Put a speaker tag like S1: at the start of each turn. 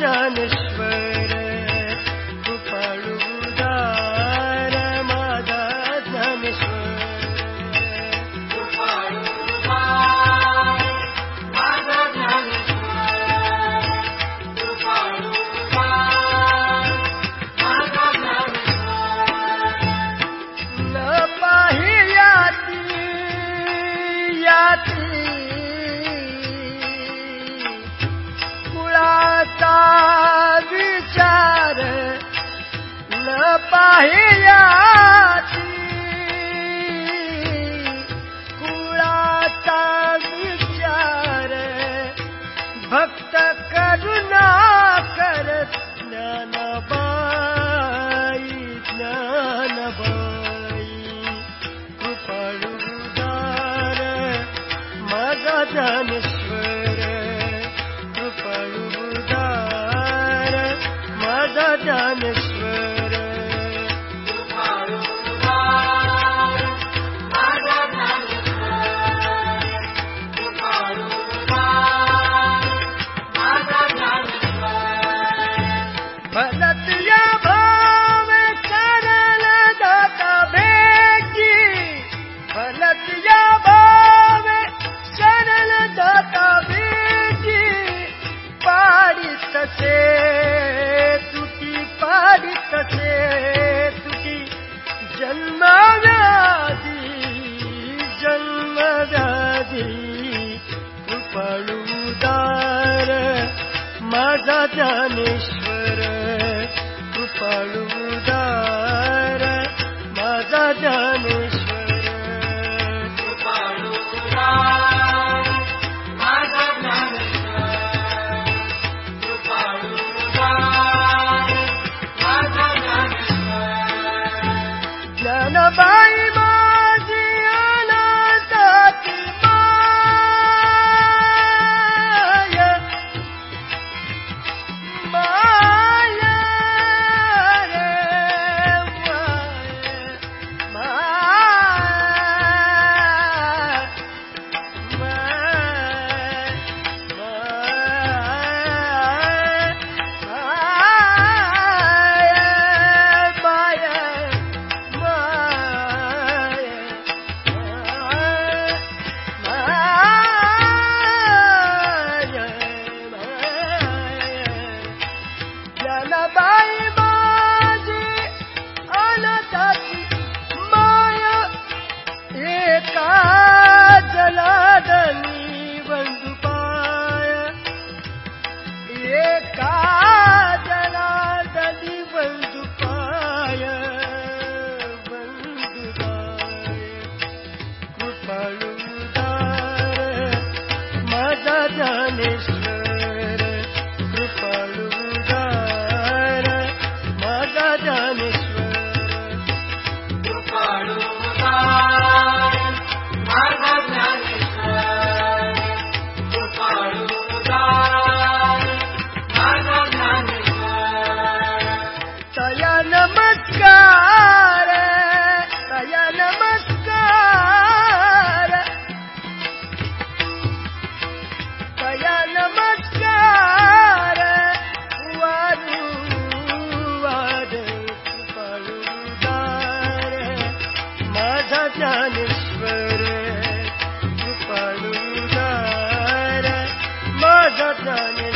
S1: माझा कुळाचा विचार भक्त कर ज्ञानबाई ज्ञानबाई कृपाळुदार माझा ज्ञानेश्वर कृपाळुदार पाडित से तुटी जन्म व्याधी जन्म व्याधी कृपाळुदार माझा ज्ञानेश्वर कृपाळुदार माझा ज्ञानेश्वर ज्ञानबाई कृपाळुदार माझा ज्ञानेश्वर ज्ञानेश्वर कृपालुदार माझा ज्ञानेश्वर।